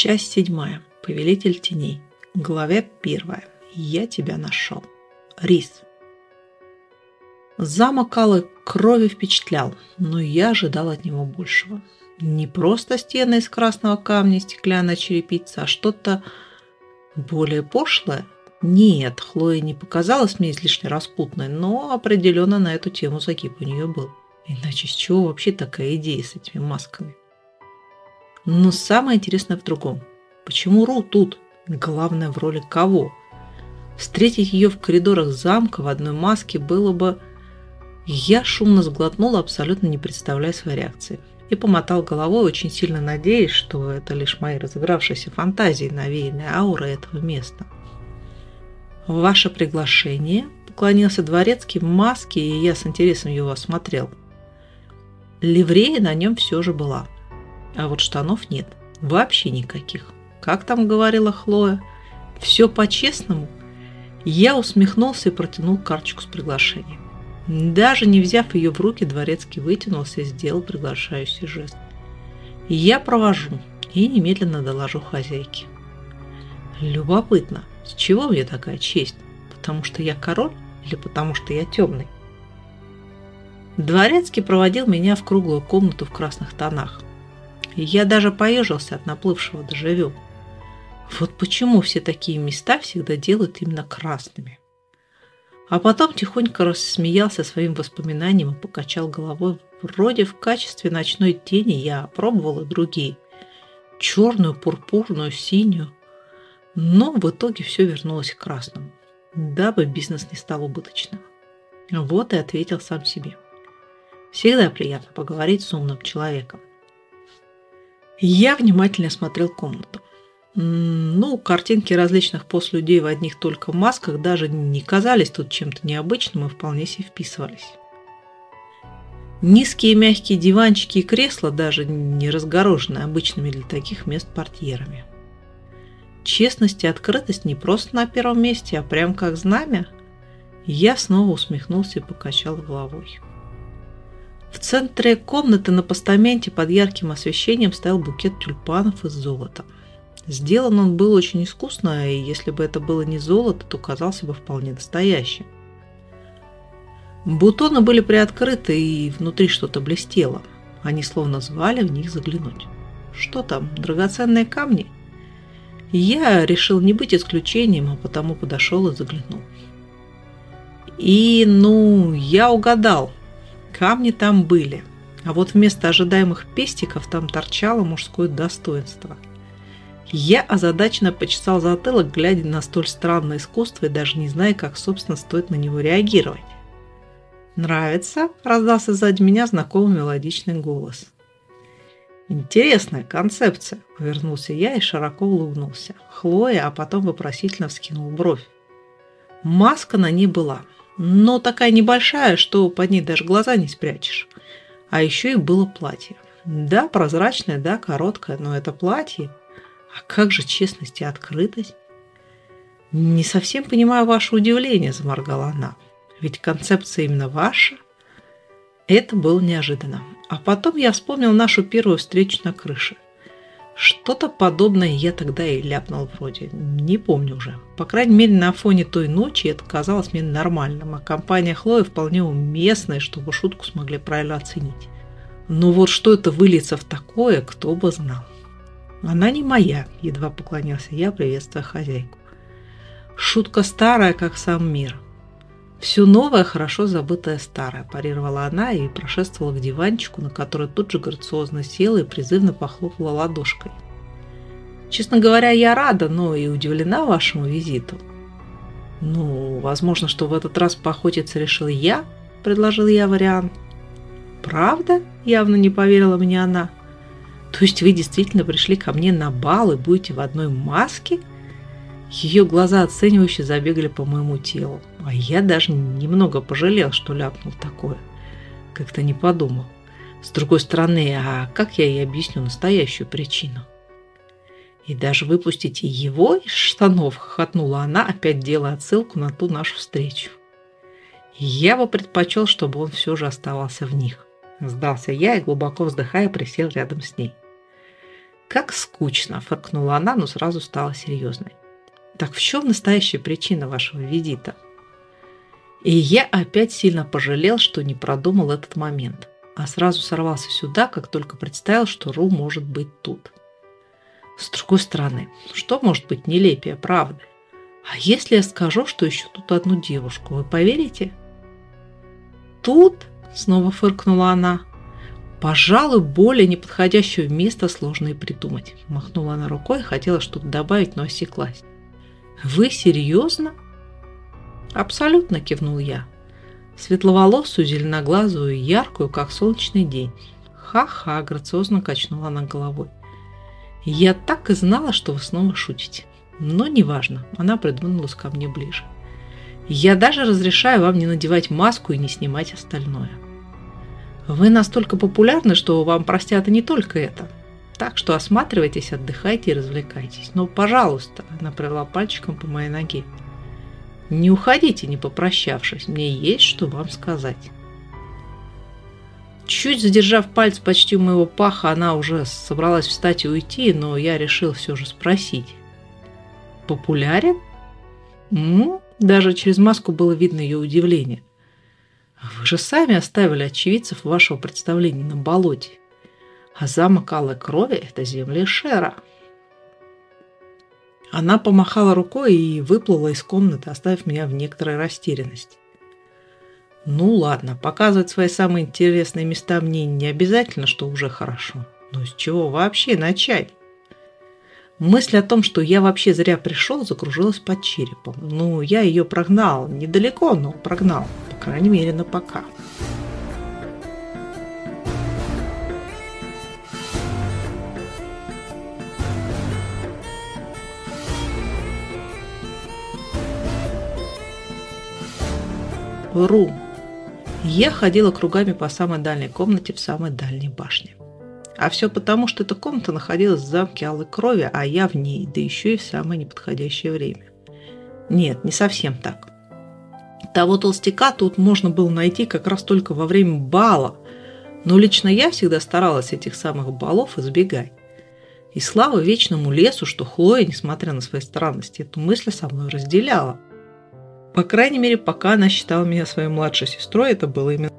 Часть седьмая. Повелитель теней. Глава первая. Я тебя нашел. Рис. Замок Алой крови впечатлял, но я ожидал от него большего. Не просто стены из красного камня и стеклянная черепица, а что-то более пошлое. Нет, Хлоя не показалась мне излишне распутной, но определенно на эту тему загиб у нее был. Иначе с чего вообще такая идея с этими масками? Но самое интересное в другом. Почему Ру тут? Главное, в роли кого? Встретить ее в коридорах замка в одной маске было бы... Я шумно сглотнула, абсолютно не представляя своей реакции. И помотал головой, очень сильно надеясь, что это лишь мои разыгравшиеся фантазии, навеянные аурой этого места. «Ваше приглашение?» – поклонился дворецкий в маске, и я с интересом его осмотрел. Ливрея на нем все же была – а вот штанов нет. Вообще никаких. Как там говорила Хлоя? Все по-честному? Я усмехнулся и протянул карточку с приглашением. Даже не взяв ее в руки, дворецкий вытянулся и сделал приглашающий жест. Я провожу и немедленно доложу хозяйке. Любопытно, с чего мне такая честь? Потому что я король или потому что я темный? Дворецкий проводил меня в круглую комнату в красных тонах я даже поежился от наплывшего доживю. Вот почему все такие места всегда делают именно красными. А потом тихонько рассмеялся своим воспоминанием и покачал головой. Вроде в качестве ночной тени я опробовал и другие. Черную, пурпурную, синюю. Но в итоге все вернулось к красному, дабы бизнес не стал убыточным. Вот и ответил сам себе. Всегда приятно поговорить с умным человеком. Я внимательно осмотрел комнату. Ну, картинки различных пост людей в одних только масках даже не казались тут чем-то необычным и вполне себе вписывались. Низкие мягкие диванчики и кресла даже не разгорожены обычными для таких мест портьерами. Честность и открытость не просто на первом месте, а прям как знамя. Я снова усмехнулся и покачал головой. В центре комнаты на постаменте под ярким освещением стоял букет тюльпанов из золота. Сделан он был очень искусно, и если бы это было не золото, то казался бы вполне настоящим. Бутоны были приоткрыты, и внутри что-то блестело. Они словно звали в них заглянуть. Что там, драгоценные камни? Я решил не быть исключением, а потому подошел и заглянул. И, ну, я угадал – Камни там были, а вот вместо ожидаемых пестиков там торчало мужское достоинство. Я озадаченно почесал затылок, глядя на столь странное искусство и даже не зная, как, собственно, стоит на него реагировать. «Нравится?» – раздался сзади меня знакомый мелодичный голос. «Интересная концепция», – повернулся я и широко улыбнулся. Хлоя, а потом вопросительно вскинул бровь. Маска на ней была – но такая небольшая, что под ней даже глаза не спрячешь. А еще и было платье. Да, прозрачное, да, короткое, но это платье. А как же честность и открытость? Не совсем понимаю ваше удивление, заморгала она. Ведь концепция именно ваша. Это было неожиданно. А потом я вспомнил нашу первую встречу на крыше – что-то подобное я тогда и ляпнул вроде. Не помню уже. По крайней мере, на фоне той ночи это казалось мне нормальным, а компания Хлои вполне уместная, чтобы шутку смогли правильно оценить. Но вот что это выльется в такое, кто бы знал. Она не моя, едва поклонился я, приветствуя хозяйку. Шутка старая, как сам мир – «Все новое, хорошо забытое старое», – парировала она и прошествовала к диванчику, на который тут же грациозно села и призывно похлопала ладошкой. «Честно говоря, я рада, но и удивлена вашему визиту». «Ну, возможно, что в этот раз поохотиться решил я», – предложил я вариант. «Правда?» – явно не поверила мне она. «То есть вы действительно пришли ко мне на бал и будете в одной маске?» Ее глаза оценивающе забегали по моему телу. А я даже немного пожалел, что ляпнул такое. Как-то не подумал. С другой стороны, а как я ей объясню настоящую причину? И даже выпустите его из штанов, хохотнула она, опять делая отсылку на ту нашу встречу. Я бы предпочел, чтобы он все же оставался в них. Сдался я и, глубоко вздыхая, присел рядом с ней. Как скучно, фыркнула она, но сразу стала серьезной. Так в чем настоящая причина вашего визита? И я опять сильно пожалел, что не продумал этот момент, а сразу сорвался сюда, как только представил, что Ру может быть тут. С другой стороны, что может быть нелепее правды? А если я скажу, что ищу тут одну девушку, вы поверите? Тут, снова фыркнула она, пожалуй, более неподходящего места сложно и придумать. Махнула она рукой, хотела что-то добавить, но осеклась. Вы серьезно? Абсолютно кивнул я. Светловолосую, зеленоглазую, яркую, как солнечный день. Ха-ха, грациозно качнула она головой. Я так и знала, что вы снова шутите. Но неважно, она придвинулась ко мне ближе. Я даже разрешаю вам не надевать маску и не снимать остальное. Вы настолько популярны, что вам простят и не только это. Так что осматривайтесь, отдыхайте и развлекайтесь. Но, пожалуйста, она провела пальчиком по моей ноге. Не уходите, не попрощавшись. Мне есть что вам сказать. Чуть задержав пальцы почти у моего паха, она уже собралась встать и уйти, но я решил все же спросить. «Популярен?» «Ну, даже через маску было видно ее удивление. «Вы же сами оставили очевидцев вашего представления на болоте. А замок Алой Крови – это земли Шера». Она помахала рукой и выплыла из комнаты, оставив меня в некоторой растерянности. Ну ладно, показывать свои самые интересные места мне не обязательно, что уже хорошо. Но с чего вообще начать? Мысль о том, что я вообще зря пришел, закружилась под черепом. Ну, я ее прогнал. Недалеко, но прогнал. По крайней мере, на пока. Рум. Я ходила кругами по самой дальней комнате в самой дальней башне. А все потому, что эта комната находилась в замке Алой Крови, а я в ней, да еще и в самое неподходящее время. Нет, не совсем так. Того толстяка тут можно было найти как раз только во время бала, но лично я всегда старалась этих самых балов избегать. И слава вечному лесу, что Хлоя, несмотря на свои странности, эту мысль со мной разделяла – по крайней мере, пока она считала меня своей младшей сестрой, это было именно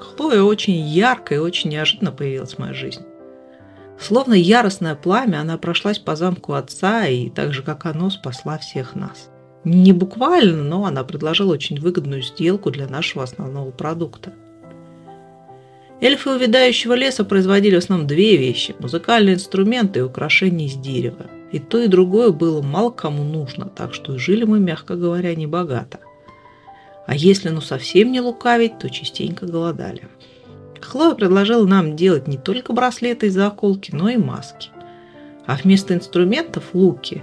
Хлоя очень ярко и очень неожиданно появилась в моей жизни. Словно яростное пламя, она прошлась по замку отца и так же, как оно, спасла всех нас. Не буквально, но она предложила очень выгодную сделку для нашего основного продукта. Эльфы увядающего леса производили в основном две вещи – музыкальные инструменты и украшения из дерева – и то, и другое было мало кому нужно, так что жили мы, мягко говоря, не богато. А если ну совсем не лукавить, то частенько голодали. Хлоя предложила нам делать не только браслеты и заколки, но и маски. А вместо инструментов – луки.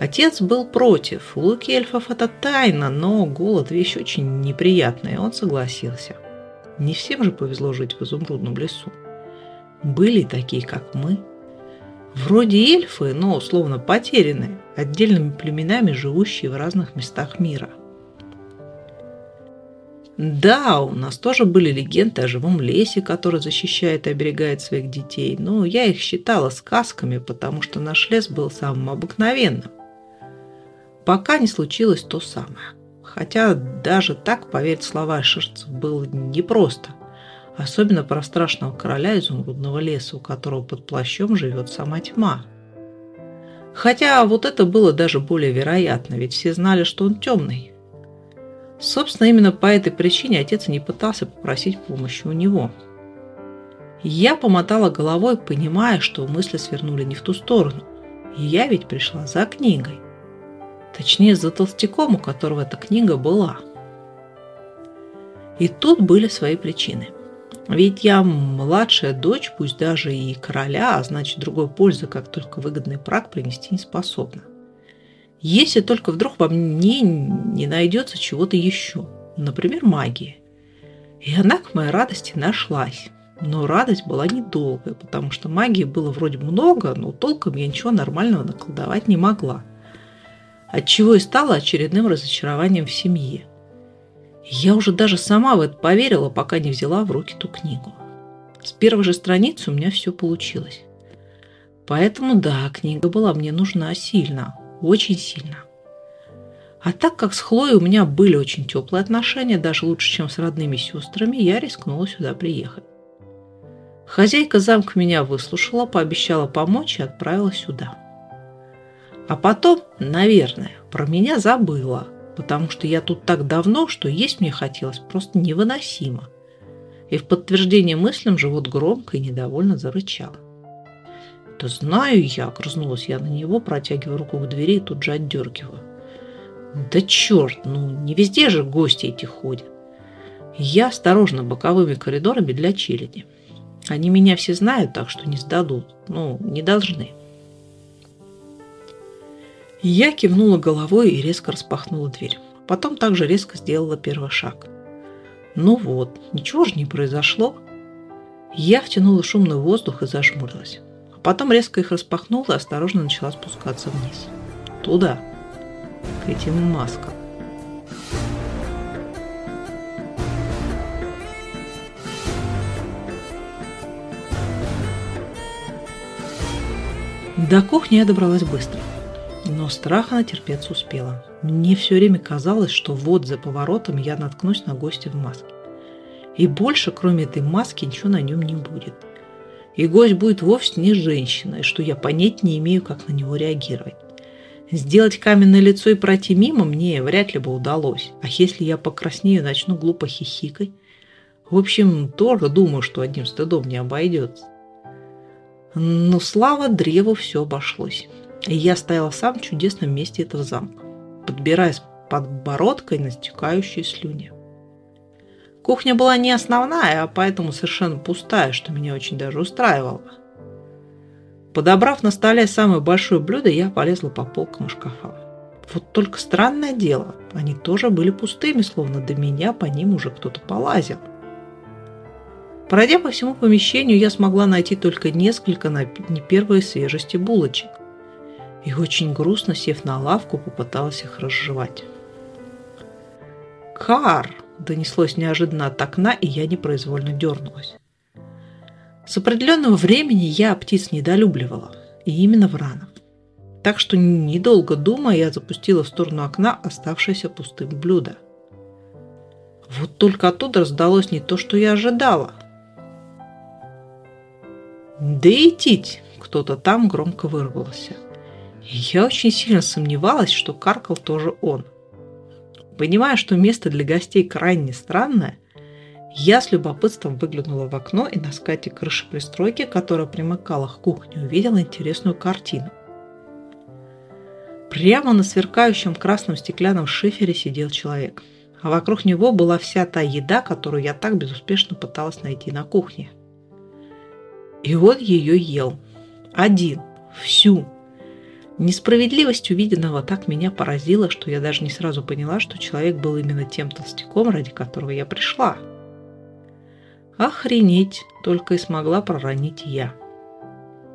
Отец был против. Луки эльфов – это тайна, но голод – вещь очень неприятная, и он согласился. Не всем же повезло жить в изумрудном лесу. Были такие, как мы – Вроде эльфы, но условно потерянные, отдельными племенами, живущие в разных местах мира. Да, у нас тоже были легенды о живом лесе, который защищает и оберегает своих детей, но я их считала сказками, потому что наш лес был самым обыкновенным. Пока не случилось то самое. Хотя даже так поверить слова шерцев было непросто. Особенно про страшного короля изумрудного леса, у которого под плащом живет сама тьма. Хотя вот это было даже более вероятно, ведь все знали, что он темный. Собственно, именно по этой причине отец не пытался попросить помощи у него. Я помотала головой, понимая, что мысли свернули не в ту сторону. И я ведь пришла за книгой. Точнее, за толстяком, у которого эта книга была. И тут были свои причины – ведь я младшая дочь, пусть даже и короля, а значит другой пользы, как только выгодный брак, принести не способна. Если только вдруг во мне не найдется чего-то еще, например, магии. И она, к моей радости, нашлась. Но радость была недолгая, потому что магии было вроде много, но толком я ничего нормального наколдовать не могла. Отчего и стало очередным разочарованием в семье. Я уже даже сама в это поверила, пока не взяла в руки ту книгу. С первой же страницы у меня все получилось. Поэтому да, книга была мне нужна сильно, очень сильно. А так как с Хлоей у меня были очень теплые отношения, даже лучше, чем с родными сестрами, я рискнула сюда приехать. Хозяйка замка меня выслушала, пообещала помочь и отправила сюда. А потом, наверное, про меня забыла, потому что я тут так давно, что есть мне хотелось просто невыносимо. И в подтверждение мыслям живот громко и недовольно зарычал. «Да знаю я», – огрызнулась я на него, протягивая руку к двери и тут же отдергиваю. «Да черт, ну не везде же гости эти ходят». Я осторожно боковыми коридорами для челяди. Они меня все знают, так что не сдадут. Ну, не должны. Я кивнула головой и резко распахнула дверь. Потом также резко сделала первый шаг. Ну вот, ничего же не произошло. Я втянула шумный воздух и зажмурилась. Потом резко их распахнула и осторожно начала спускаться вниз. Туда, к этим маскам. До кухни я добралась быстро, но страха натерпеться успела. Мне все время казалось, что вот за поворотом я наткнусь на гостя в маске. И больше, кроме этой маски, ничего на нем не будет – и гость будет вовсе не женщиной, что я понять не имею, как на него реагировать. Сделать каменное лицо и пройти мимо мне вряд ли бы удалось. А если я покраснею начну глупо хихикать? В общем, тоже думаю, что одним стыдом не обойдется. Но слава древу все обошлось. И я стояла в самом чудесном месте этого замка, подбираясь подбородкой на стекающие слюни. Кухня была не основная, а поэтому совершенно пустая, что меня очень даже устраивало. Подобрав на столе самое большое блюдо, я полезла по полкам и шкафам. Вот только странное дело, они тоже были пустыми, словно до меня по ним уже кто-то полазил. Пройдя по всему помещению, я смогла найти только несколько на не первой свежести булочек. И очень грустно, сев на лавку, попыталась их разжевать. «Кар!» донеслось неожиданно от окна, и я непроизвольно дернулась. С определенного времени я птиц недолюбливала, и именно вранов. Так что, недолго думая, я запустила в сторону окна оставшееся пустым блюдо. Вот только оттуда раздалось не то, что я ожидала. «Да идите!» – кто-то там громко вырвался. Я очень сильно сомневалась, что каркал тоже он – Понимая, что место для гостей крайне странное, я с любопытством выглянула в окно и на скате крыши пристройки, которая примыкала к кухне, увидела интересную картину. Прямо на сверкающем красном стеклянном шифере сидел человек, а вокруг него была вся та еда, которую я так безуспешно пыталась найти на кухне. И он ее ел. Один. Всю. Несправедливость увиденного так меня поразила, что я даже не сразу поняла, что человек был именно тем толстяком, ради которого я пришла. Охренеть, только и смогла проронить я.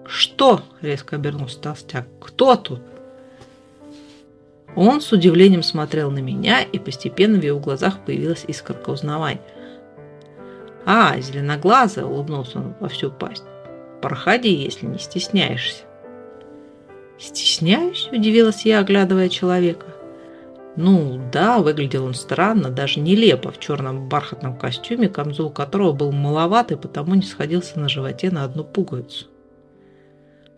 «Что?» – резко обернулся толстяк. «Кто тут?» Он с удивлением смотрел на меня, и постепенно в его глазах появилась искорка узнавания. «А, зеленоглазая!» – улыбнулся он во всю пасть. «Проходи, если не стесняешься». «Стесняюсь?» – удивилась я, оглядывая человека. Ну, да, выглядел он странно, даже нелепо, в черном бархатном костюме, камзол которого был маловат и потому не сходился на животе на одну пуговицу.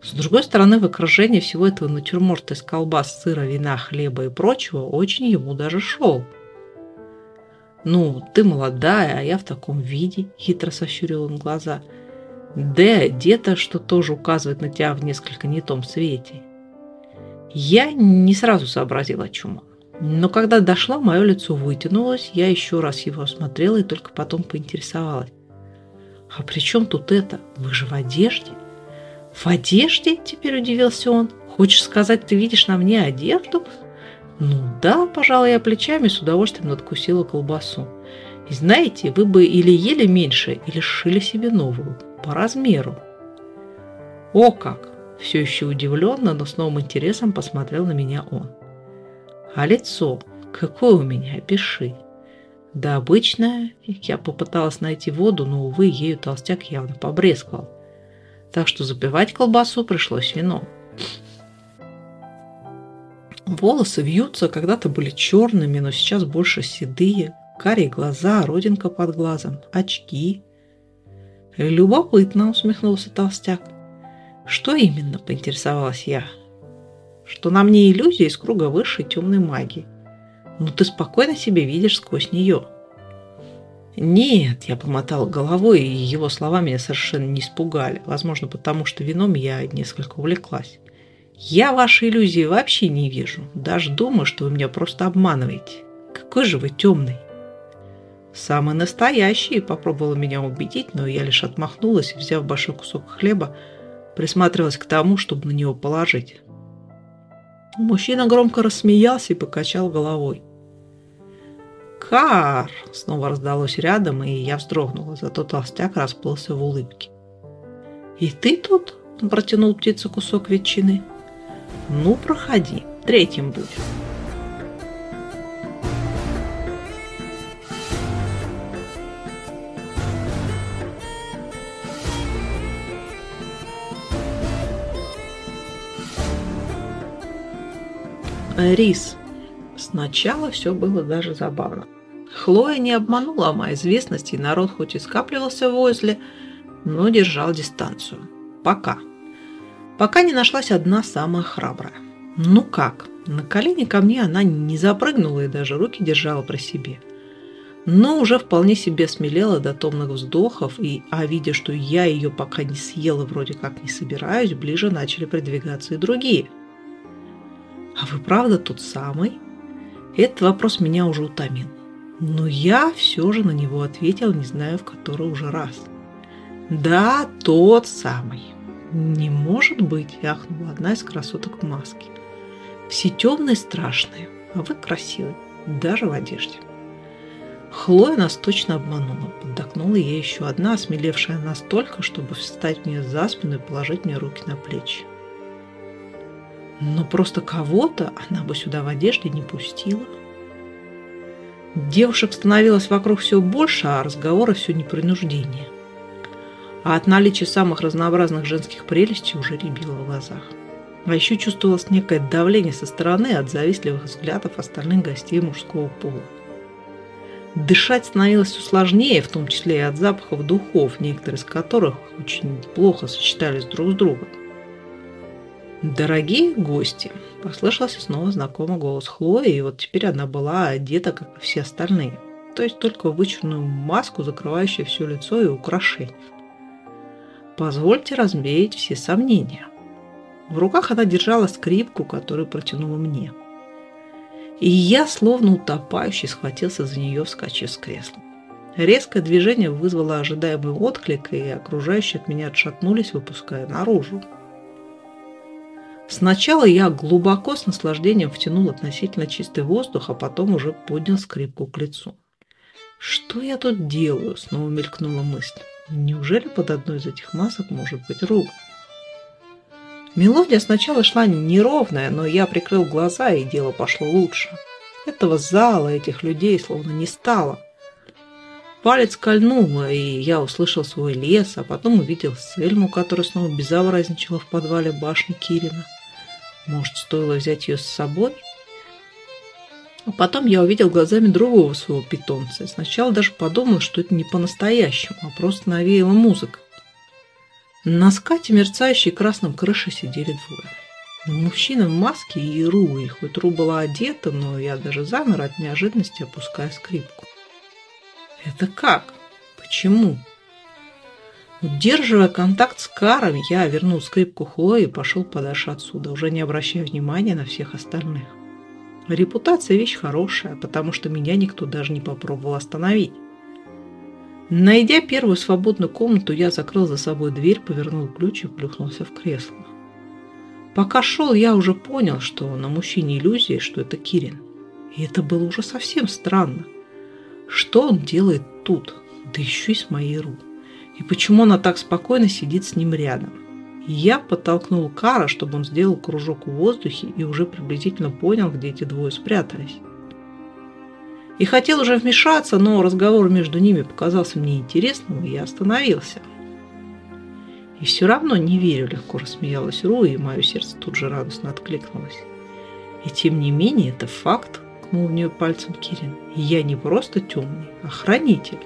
С другой стороны, в окружении всего этого натюрморта из колбас, сыра, вина, хлеба и прочего очень ему даже шел. «Ну, ты молодая, а я в таком виде», – хитро сощурил он глаза. «Да, где-то, что тоже указывает на тебя в несколько не том свете. Я не сразу сообразила, о чем он. Но когда дошла, мое лицо вытянулось, я еще раз его осмотрела и только потом поинтересовалась. «А при чем тут это? Вы же в одежде?» «В одежде?» – теперь удивился он. «Хочешь сказать, ты видишь на мне одежду?» «Ну да», – пожала я плечами, с удовольствием надкусила колбасу. «И знаете, вы бы или ели меньше, или сшили себе новую, по размеру». «О как! Все еще удивленно, но с новым интересом посмотрел на меня он. А лицо? Какое у меня? Пиши. Да обычное. Я попыталась найти воду, но, увы, ею толстяк явно побрезговал. так что запивать колбасу пришлось вином. Волосы вьются, когда-то были черными, но сейчас больше седые, карие глаза, родинка под глазом, очки. Любопытно, усмехнулся толстяк. Что именно, поинтересовалась я. Что на мне иллюзия из круга высшей темной магии. Но ну, ты спокойно себе видишь сквозь нее. Нет, я помотал головой, и его слова меня совершенно не испугали. Возможно, потому что вином я несколько увлеклась. Я ваши иллюзии вообще не вижу. Даже думаю, что вы меня просто обманываете. Какой же вы темный. Самый настоящий, попробовала меня убедить, но я лишь отмахнулась взяв большой кусок хлеба, присматривалась к тому, чтобы на него положить. Мужчина громко рассмеялся и покачал головой. «Кар!» – снова раздалось рядом, и я вздрогнула, зато толстяк расплылся в улыбке. «И ты тут?» – протянул птица кусок ветчины. Ну, проходи, третьим будь. Рис. Сначала все было даже забавно. Хлоя не обманула о моей известности, и народ хоть и скапливался возле, но держал дистанцию. Пока пока не нашлась одна самая храбрая. Ну как, на колени ко мне она не запрыгнула и даже руки держала при себе. Но уже вполне себе смелела до томных вздохов, и, а видя, что я ее пока не съела, вроде как не собираюсь, ближе начали продвигаться и другие. «А вы правда тот самый?» Этот вопрос меня уже утомил. Но я все же на него ответил, не знаю в который уже раз. «Да, тот самый». «Не может быть!» – яхнула одна из красоток в маске. «Все темные страшные, а вы красивые, даже в одежде». Хлоя нас точно обманула. Поддохнула ей еще одна, осмелевшая настолько, чтобы встать мне за спину и положить мне руки на плечи. Но просто кого-то она бы сюда в одежде не пустила. Девушек становилось вокруг все больше, а разговоры все непринуждение а от наличия самых разнообразных женских прелестей уже рябило в глазах. А еще чувствовалось некое давление со стороны от завистливых взглядов остальных гостей мужского пола. Дышать становилось все сложнее, в том числе и от запахов духов, некоторые из которых очень плохо сочетались друг с другом. «Дорогие гости!» – послышался снова знакомый голос Хлои, и вот теперь она была одета, как и все остальные, то есть только вычурную маску, закрывающую все лицо и украшения. Позвольте развеять все сомнения. В руках она держала скрипку, которую протянула мне. И я, словно утопающий, схватился за нее, вскочив с кресла. Резкое движение вызвало ожидаемый отклик, и окружающие от меня отшатнулись, выпуская наружу. Сначала я глубоко с наслаждением втянул относительно чистый воздух, а потом уже поднял скрипку к лицу. «Что я тут делаю?» – снова мелькнула мысль. Неужели под одной из этих масок может быть рук? Мелодия сначала шла неровная, но я прикрыл глаза, и дело пошло лучше. Этого зала, этих людей словно не стало. Палец кольнул, и я услышал свой лес, а потом увидел Сельму, которая снова безобразничала в подвале башни Кирина. Может, стоило взять ее с собой? А потом я увидел глазами другого своего питомца. Сначала даже подумал, что это не по-настоящему, а просто навеяла музыка. На скате, мерцающей красном крыше, сидели двое. Мужчина в маске и Ру, и хоть Ру была одета, но я даже замер от неожиданности, опуская скрипку. Это как? Почему? Удерживая контакт с Каром, я вернул скрипку Хлои и пошел подальше отсюда, уже не обращая внимания на всех остальных. Репутация вещь хорошая, потому что меня никто даже не попробовал остановить. Найдя первую свободную комнату, я закрыл за собой дверь, повернул ключ и плюхнулся в кресло. Пока шел, я уже понял, что на мужчине иллюзия, что это Кирин. И это было уже совсем странно. Что он делает тут, да еще и с моей рук? И почему она так спокойно сидит с ним рядом? Я подтолкнул Кара, чтобы он сделал кружок в воздухе и уже приблизительно понял, где эти двое спрятались. И хотел уже вмешаться, но разговор между ними показался мне интересным, и я остановился. И все равно не верю, легко рассмеялась Ру, и мое сердце тут же радостно откликнулось. И тем не менее, это факт, ткнул в нее пальцем Кирин. Я не просто темный, а хранитель.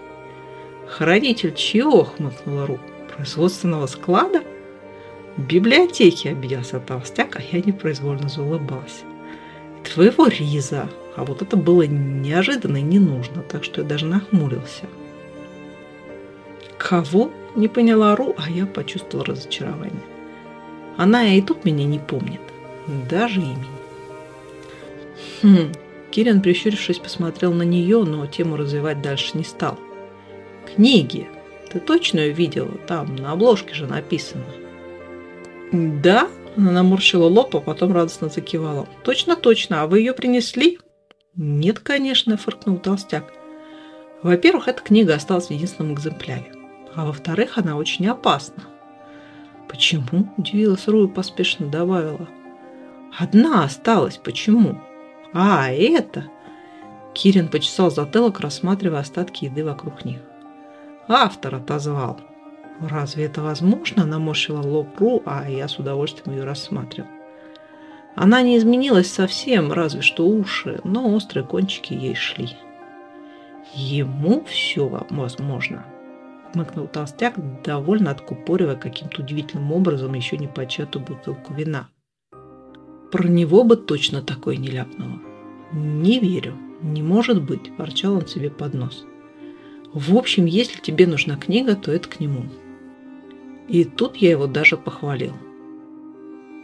Хранитель чего? хмыкнула Ру. Производственного склада? библиотеки обиделся толстяк, а я непроизвольно заулыбалась. Твоего риза. А вот это было неожиданно и не нужно, так что я даже нахмурился. Кого? Не поняла Ру, а я почувствовала разочарование. Она и тут меня не помнит. Даже имени. Хм. Кирин, прищурившись, посмотрел на нее, но тему развивать дальше не стал. Книги. Ты точно ее видела? Там на обложке же написано. Да, она наморщила лоб, а потом радостно закивала. Точно, точно. А вы ее принесли? Нет, конечно, фыркнул толстяк. Во-первых, эта книга осталась в единственном экземпляре. А во-вторых, она очень опасна. Почему? Удивилась Ру и поспешно добавила. Одна осталась. Почему? А, это... Кирин почесал затылок, рассматривая остатки еды вокруг них. Автор отозвал. «Разве это возможно?» – наморщила лоб Ру, а я с удовольствием ее рассматривал. Она не изменилась совсем, разве что уши, но острые кончики ей шли. «Ему все возможно», – хмыкнул толстяк, довольно откупоривая каким-то удивительным образом еще не початую бутылку вина. «Про него бы точно такое не ляпнуло». «Не верю, не может быть», – ворчал он себе под нос. «В общем, если тебе нужна книга, то это к нему. И тут я его даже похвалил.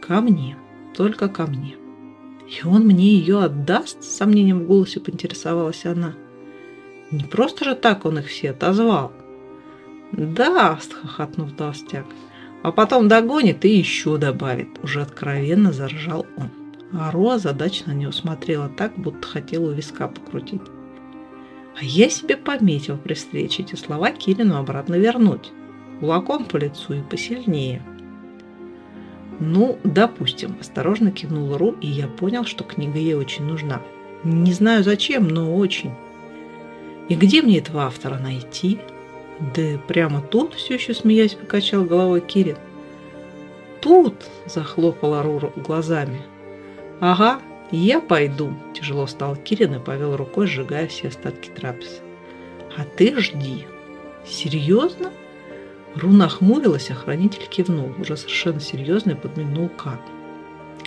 Ко мне, только ко мне. И он мне ее отдаст? С сомнением в голосе поинтересовалась она. Не просто же так он их все отозвал. Да, хохотнув толстяк. А потом догонит и еще добавит. Уже откровенно заржал он. А Роа задачно на него смотрела так, будто хотела у виска покрутить. А я себе пометил при встрече эти слова Кирину обратно вернуть кулаком по лицу и посильнее. «Ну, допустим», – осторожно кивнула Ру, и я понял, что книга ей очень нужна. Не знаю зачем, но очень. И где мне этого автора найти? Да прямо тут, все еще смеясь, покачал головой Кирин. Тут, захлопала Ру глазами. Ага, я пойду, тяжело стал Кирин и повел рукой, сжигая все остатки трапезы. А ты жди. Серьезно? Руна охмурилась, а хранитель кивнул, уже совершенно серьезно и подмигнул Кан.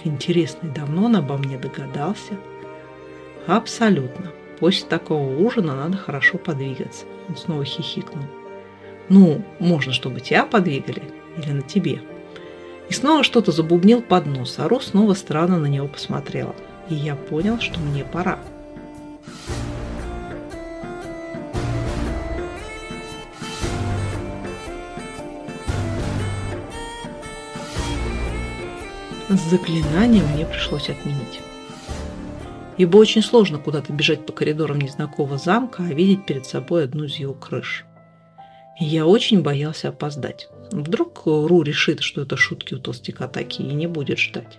Интересно, и давно он обо мне догадался? Абсолютно. После такого ужина надо хорошо подвигаться. Он снова хихикнул. Ну, можно, чтобы тебя подвигали. Или на тебе. И снова что-то забубнил под нос, а Ру снова странно на него посмотрела. И я понял, что мне пора. Заклинание мне пришлось отменить. Ибо очень сложно куда-то бежать по коридорам незнакомого замка, а видеть перед собой одну из его крыш. Я очень боялся опоздать. Вдруг Ру решит, что это шутки у толстяка такие, и не будет ждать.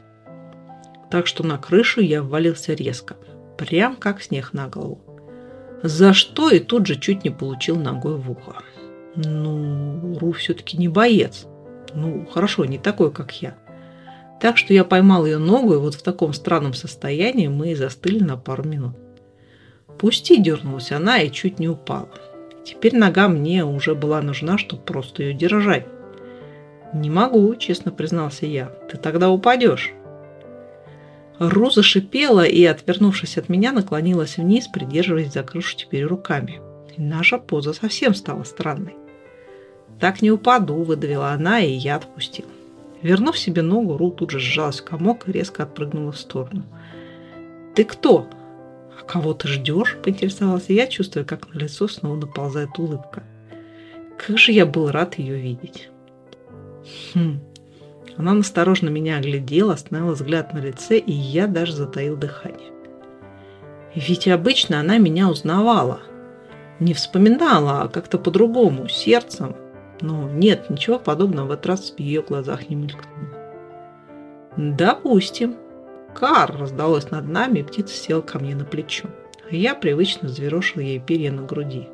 Так что на крышу я ввалился резко, прям как снег на голову. За что и тут же чуть не получил ногой в ухо. Ну, Ру все-таки не боец. Ну, хорошо, не такой, как я. Так что я поймал ее ногу, и вот в таком странном состоянии мы и застыли на пару минут. «Пусти!» – дернулась она и чуть не упала. Теперь нога мне уже была нужна, чтобы просто ее держать. «Не могу», – честно признался я. «Ты тогда упадешь». Ру зашипела и, отвернувшись от меня, наклонилась вниз, придерживаясь за крышу теперь руками. И наша поза совсем стала странной. «Так не упаду», – выдавила она, и я отпустил. Вернув себе ногу, Ру тут же сжалась в комок и резко отпрыгнула в сторону. «Ты кто?» «А кого ты ждешь?» – поинтересовалась я, чувствуя, как на лицо снова наползает улыбка. Как же я был рад ее видеть. Хм. Она насторожно меня оглядела, остановила взгляд на лице, и я даже затаил дыхание. Ведь обычно она меня узнавала. Не вспоминала, а как-то по-другому, сердцем, но нет, ничего подобного в этот раз в ее глазах не мелькнуло. «Допустим». «Кар!» раздалось над нами, и птица села ко мне на плечо. Я привычно зверошил ей перья на груди.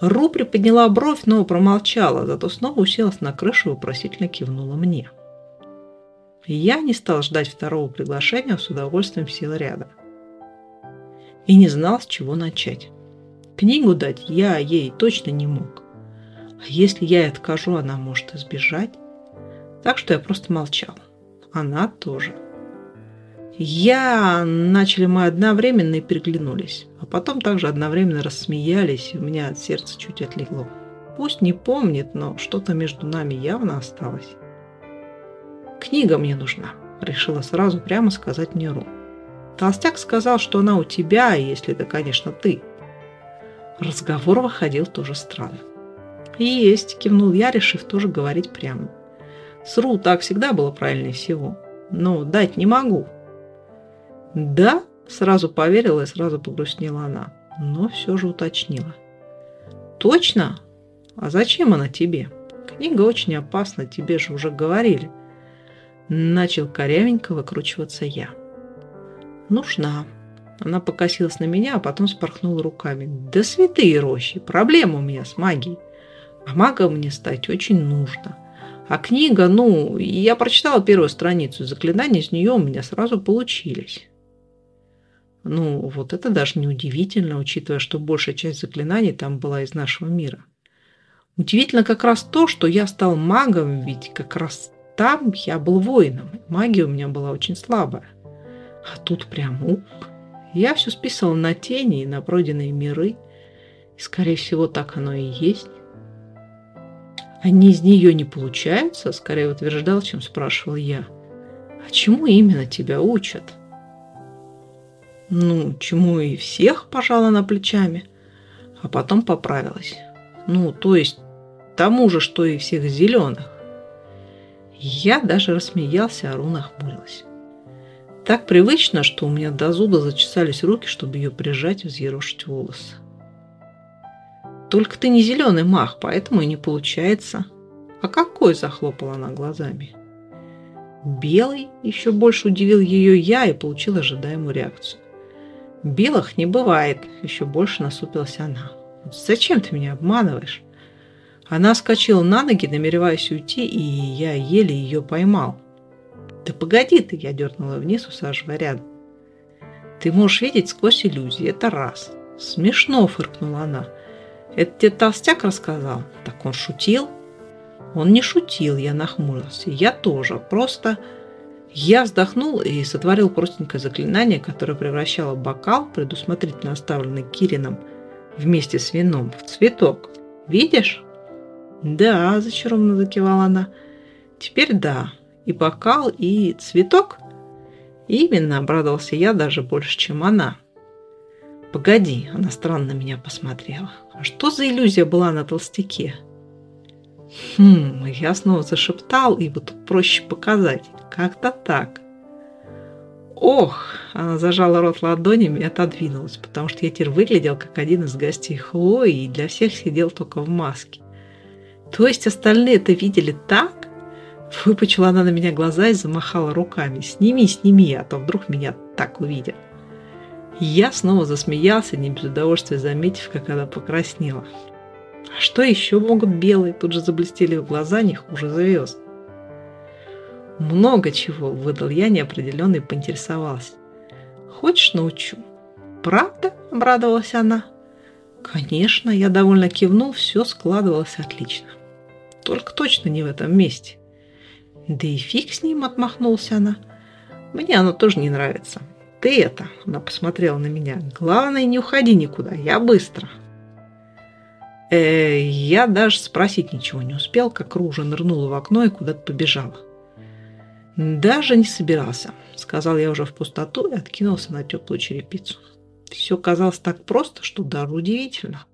Ру приподняла бровь, но промолчала, зато снова уселась на крышу и вопросительно кивнула мне. Я не стал ждать второго приглашения, с удовольствием сел рядом. И не знал, с чего начать. Книгу дать я ей точно не мог. А если я ей откажу, она может избежать. Так что я просто молчал. Она тоже. Я начали мы одновременно и переглянулись, а потом также одновременно рассмеялись, и у меня от сердца чуть отлегло. Пусть не помнит, но что-то между нами явно осталось. «Книга мне нужна», – решила сразу прямо сказать мне Ру. Толстяк сказал, что она у тебя, если это, конечно, ты. Разговор выходил тоже странно. «Есть», – кивнул я, решив тоже говорить прямо. С Ру так всегда было правильнее всего. Но дать не могу, «Да?» – сразу поверила и сразу погрустнела она, но все же уточнила. «Точно? А зачем она тебе? Книга очень опасна, тебе же уже говорили». Начал корявенько выкручиваться я. «Нужна». Она покосилась на меня, а потом спорхнула руками. «Да святые рощи! Проблема у меня с магией. А магом мне стать очень нужно. А книга, ну, я прочитала первую страницу, заклинания из нее у меня сразу получились. Ну, вот это даже не удивительно, учитывая, что большая часть заклинаний там была из нашего мира. Удивительно как раз то, что я стал магом, ведь как раз там я был воином. Магия у меня была очень слабая. А тут прям уп. Я все списывал на тени и на пройденные миры. И, скорее всего, так оно и есть. Они из нее не получаются, скорее утверждал, чем спрашивал я. А чему именно тебя учат? Ну, чему и всех пожала на плечами, а потом поправилась. Ну, то есть тому же, что и всех зеленых. Я даже рассмеялся, а Руна хмурилась. Так привычно, что у меня до зуба зачесались руки, чтобы ее прижать и взъерошить волосы. Только ты не зеленый мах, поэтому и не получается. А какой, захлопала она глазами. Белый еще больше удивил ее я и получил ожидаемую реакцию. Белых не бывает, еще больше насупилась она. Зачем ты меня обманываешь? Она вскочила на ноги, намереваясь уйти, и я еле ее поймал. Да погоди ты, я дернула вниз, усаживая рядом. Ты можешь видеть сквозь иллюзии, это раз. Смешно, фыркнула она. Это тебе толстяк рассказал? Так он шутил? Он не шутил, я нахмурился. Я тоже, просто... Я вздохнул и сотворил простенькое заклинание, которое превращало бокал, предусмотрительно оставленный Кирином вместе с вином, в цветок. Видишь? Да, зачарованно закивала она. Теперь да. И бокал, и цветок. Именно, обрадовался я даже больше, чем она. Погоди, она странно меня посмотрела. А что за иллюзия была на толстяке? Хм, я снова зашептал, ибо тут проще показать. Как-то так. Ох, она зажала рот ладонями и отодвинулась, потому что я теперь выглядел как один из гостей Хлои и для всех сидел только в маске. То есть остальные это видели так? Выпучила она на меня глаза и замахала руками. «Сними, сними, а то вдруг меня так увидят». Я снова засмеялся, не без удовольствия заметив, как она покраснела. А что еще могут белые? Тут же заблестели в глаза не хуже звезд. Много чего, выдал я неопределенно и поинтересовался. Хочешь научу? Правда? Обрадовалась она. Конечно, я довольно кивнул, все складывалось отлично. Только точно не в этом месте. Да и фиг с ним, отмахнулся она. Мне оно тоже не нравится. Ты это, она посмотрела на меня. Главное, не уходи никуда, я быстро. Э, я даже спросить ничего не успел, как Ружа нырнула в окно и куда-то побежала. «Даже не собирался», — сказал я уже в пустоту и откинулся на теплую черепицу. Все казалось так просто, что даже удивительно.